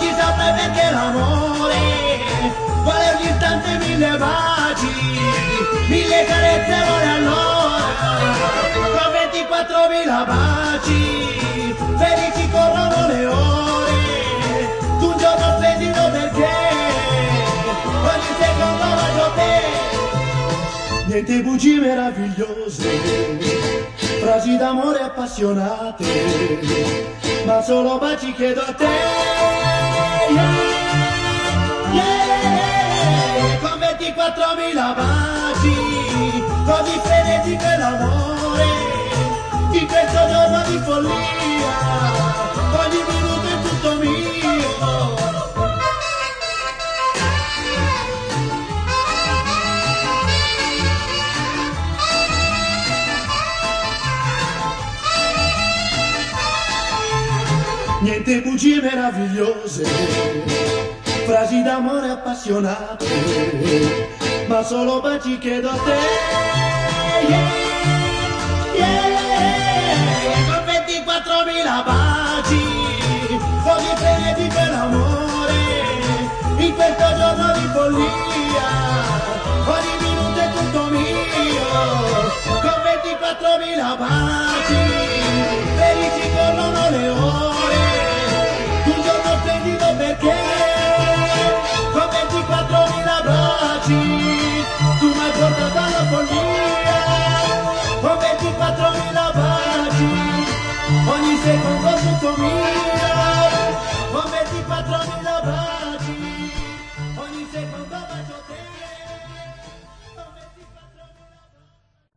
oggi saprei perché l'amore vuole ogni istante mille baci, Niente bugie meravigliose, frasi d'amore appassionate, ma solo baci chiedo a te. Yeah, yeah, con 24.000 baci, così frenetico è l'amore, in questo giorno di follia, Niente bugie meravigliose, frasi d'amore appassionate, ma solo baci chiedo a te. Yeah, yeah, con 24.000 baci, così frenetico è l'amore, in questo giorno di follia, ogni minuto è tutto mio, con 24.000 baci, ogni secondo tutto mio, con 24.000 baci.